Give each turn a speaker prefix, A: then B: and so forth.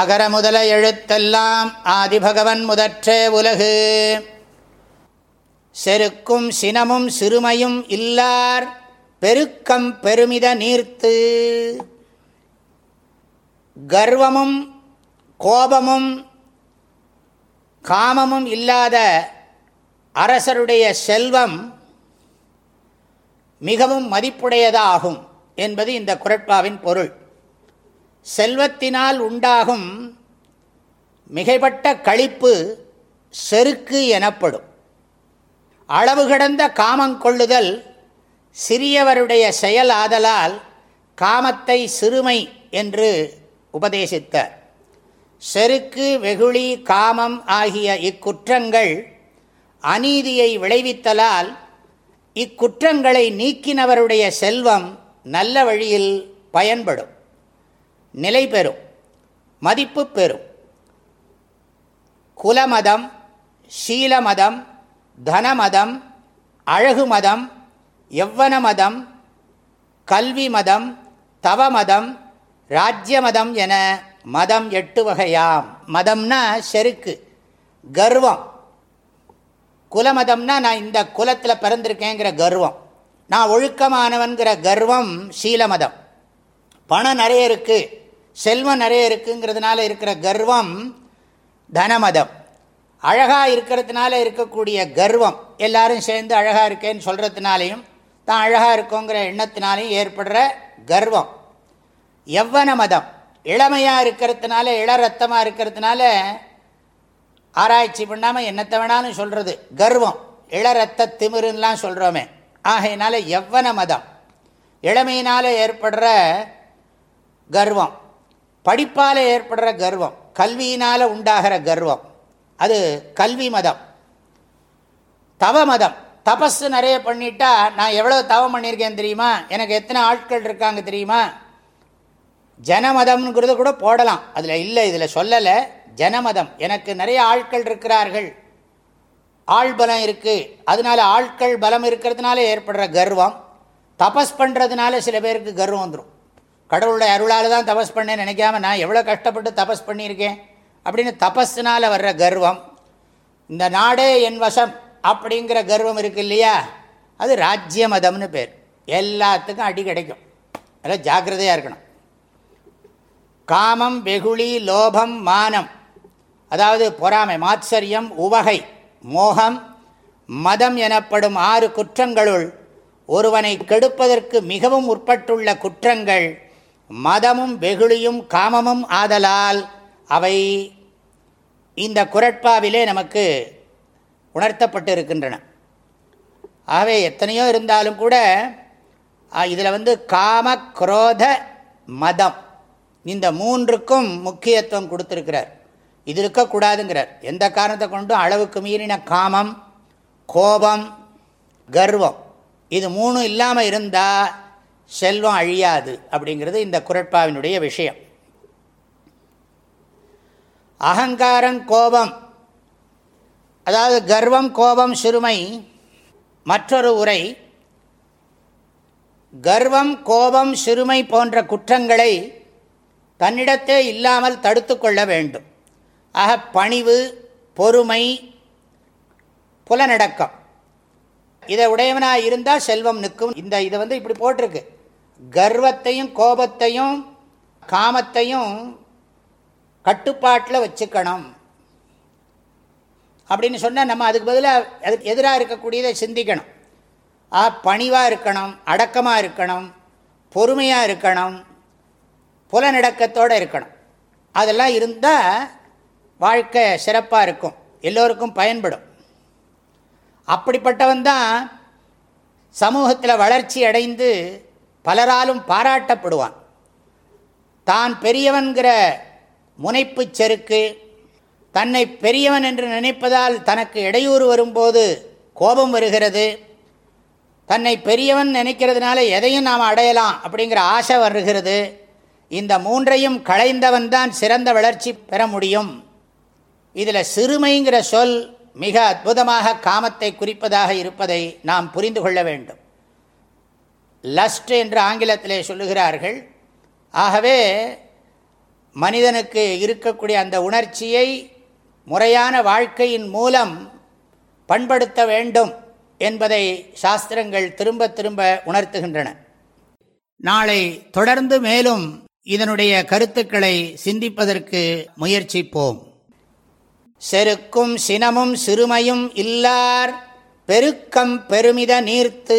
A: அகர முதல எழுத்தெல்லாம் ஆதிபகவன் முதற்றே உலகு செருக்கும் சினமும் சிறுமையும் இல்லார் பெருக்கம் பெருமித நீர்த்து கர்வமும் கோபமும் காமமும் இல்லாத அரசருடைய செல்வம் மிகவும் மதிப்புடையதாகும் என்பது இந்த குரட்பாவின் பொருள் செல்வத்தினால் உண்டாகும் மிகைப்பட்ட கழிப்பு செருக்கு எனப்படும் அளவு கடந்த கொள்ளுதல் சிறியவருடைய செயல் ஆதலால் காமத்தை சிறுமை என்று உபதேசித்தார் செருக்கு வெகுளி காமம் ஆகிய இக்குற்றங்கள் அநீதியை விளைவித்தலால் இக்குற்றங்களை நீக்கினவருடைய செல்வம் நல்ல வழியில் பயன்படும் நிலை பெறும் மதிப்பு பெறும் குலமதம் சீலமதம் தனமதம் அழகு மதம் எவ்வன மதம் கல்வி மதம் தவ மதம் ராஜ்ய மதம் என மதம் எட்டு வகையாம் மதம்னா செருக்கு கர்வம் குலமதம்னா நான் இந்த குலத்தில் பிறந்திருக்கேங்கிற கர்வம் நான் ஒழுக்கமானவன்கிற கர்வம் சீலமதம் பணம் நிறைய இருக்குது செல்வம் நிறைய இருக்குங்கிறதுனால இருக்கிற கர்வம் தனமதம் அழகாக இருக்கிறதுனால இருக்கக்கூடிய கர்வம் எல்லாரும் சேர்ந்து அழகாக இருக்கேன்னு சொல்கிறதுனாலையும் தான் அழகாக இருக்கோங்கிற எண்ணத்தினாலையும் ஏற்படுற கர்வம் எவ்வன மதம் இளமையாக இருக்கிறதுனால இள ரத்தமாக இருக்கிறதுனால ஆராய்ச்சி பண்ணாமல் என்னத்தை வேணாலும் சொல்கிறது கர்வம் இள ரத்த திமிருன்னெலாம் சொல்கிறோமே ஆகையினால எவ்வன மதம் இளமையினால் ஏற்படுற கர்வம் படிப்பால் ஏற்படுற கர்வம் கல்வியினால் உண்டாகிற கர்வம் அது கல்வி மதம் தவ மதம் தபஸ் நிறைய பண்ணிட்டா நான் எவ்வளோ தவம் பண்ணியிருக்கேன் தெரியுமா எனக்கு எத்தனை ஆட்கள் இருக்காங்க தெரியுமா ஜனமதம்ங்கிறது கூட போடலாம் அதில் இல்லை இதில் சொல்லலை ஜனமதம் எனக்கு நிறைய ஆட்கள் இருக்கிறார்கள் ஆள் பலம் இருக்குது அதனால ஆட்கள் பலம் இருக்கிறதுனால ஏற்படுற கர்வம் தபஸ் பண்ணுறதுனால சில பேருக்கு கர்வம் வந்துடும் கடவுளுடைய அருளால் தான் தபஸ் பண்ணேன் நினைக்காம நான் எவ்வளோ கஷ்டப்பட்டு தபஸ் பண்ணியிருக்கேன் அப்படின்னு தபஸ்னால் வர்ற கர்வம் இந்த நாடே என் வசம் அப்படிங்கிற கர்வம் இருக்குது இல்லையா அது ராஜ்ய மதம்னு பேர் எல்லாத்துக்கும் அடி கிடைக்கும் அதெல்லாம் ஜாக்கிரதையாக இருக்கணும் காமம் வெகுளி லோபம் மானம் அதாவது பொறாமை மாத்சரியம் உவகை மோகம் மதம் எனப்படும் ஆறு குற்றங்களுள் ஒருவனை கெடுப்பதற்கு மிகவும் உட்பட்டுள்ள குற்றங்கள் மதமும் வெகுளியும் காமமும் ஆதலால் அவை இந்த குரட்பாவிலே நமக்கு உணர்த்தப்பட்டு இருக்கின்றன ஆகவே எத்தனையோ இருந்தாலும் கூட இதில் வந்து காம குரோத மதம் இந்த மூன்றுக்கும் முக்கியத்துவம் கொடுத்துருக்கிறார் இது இருக்கக்கூடாதுங்கிறார் எந்த காரணத்தை கொண்டும் அளவுக்கு மீறின காமம் கோபம் கர்வம் இது மூணும் இல்லாமல் இருந்தால் செல்வம் அழியாது அப்படிங்கிறது இந்த குரட்பாவினுடைய விஷயம் அகங்காரம் கோபம் அதாவது கர்வம் கோபம் சிறுமை மற்றொரு உரை கர்வம் கோபம் சிறுமை போன்ற குற்றங்களை தன்னிடத்தே இல்லாமல் தடுத்து கொள்ள வேண்டும் ஆக பணிவு பொறுமை புலநடக்கம் இதை உடையவனாக இருந்தால் செல்வம் நிற்கும் இந்த இதை வந்து இப்படி போட்டிருக்கு கர்வத்தையும் கோபத்தையும் காமத்தையும் கட்டுப்பாட்டில் வச்சுக்கணும் அப்படின்னு சொன்னால் நம்ம அதுக்கு பதிலாக அதுக்கு எதிராக இருக்கக்கூடியதை சிந்திக்கணும் ஆ பணிவாக இருக்கணும் அடக்கமாக இருக்கணும் பொறுமையாக இருக்கணும் புலநடக்கத்தோடு இருக்கணும் அதெல்லாம் இருந்தால் வாழ்க்கை சிறப்பாக இருக்கும் எல்லோருக்கும் பயன்படும் அப்படிப்பட்டவன் தான் சமூகத்தில் வளர்ச்சி அடைந்து பலராலும் பாராட்டப்படுவான் தான் பெரியவன்கிற முனைப்பு செருக்கு தன்னை பெரியவன் என்று நினைப்பதால் தனக்கு இடையூறு வரும்போது கோபம் வருகிறது தன்னை பெரியவன் நினைக்கிறதுனால எதையும் நாம் அடையலாம் அப்படிங்கிற ஆசை வருகிறது இந்த மூன்றையும் களைந்தவன் தான் சிறந்த வளர்ச்சி பெற முடியும் இதில் சிறுமைங்கிற சொல் மிக அற்புதமாக காமத்தை குறிப்பதாக இருப்பதை நாம் புரிந்து கொள்ள வேண்டும் லஸ்ட் என்று ஆங்கிலத்திலே சொல்லுகிறார்கள் ஆகவே மனிதனுக்கு இருக்கக்கூடிய அந்த உணர்ச்சியை முறையான வாழ்க்கையின் மூலம் பண்படுத்த வேண்டும் என்பதை சாஸ்திரங்கள் திரும்ப திரும்ப உணர்த்துகின்றன நாளை தொடர்ந்து மேலும் இதனுடைய கருத்துக்களை சிந்திப்பதற்கு முயற்சிப்போம் செருக்கும் சினமும் சிறுமையும் இல்லார் பெருக்கம் பெருமித நீர்த்து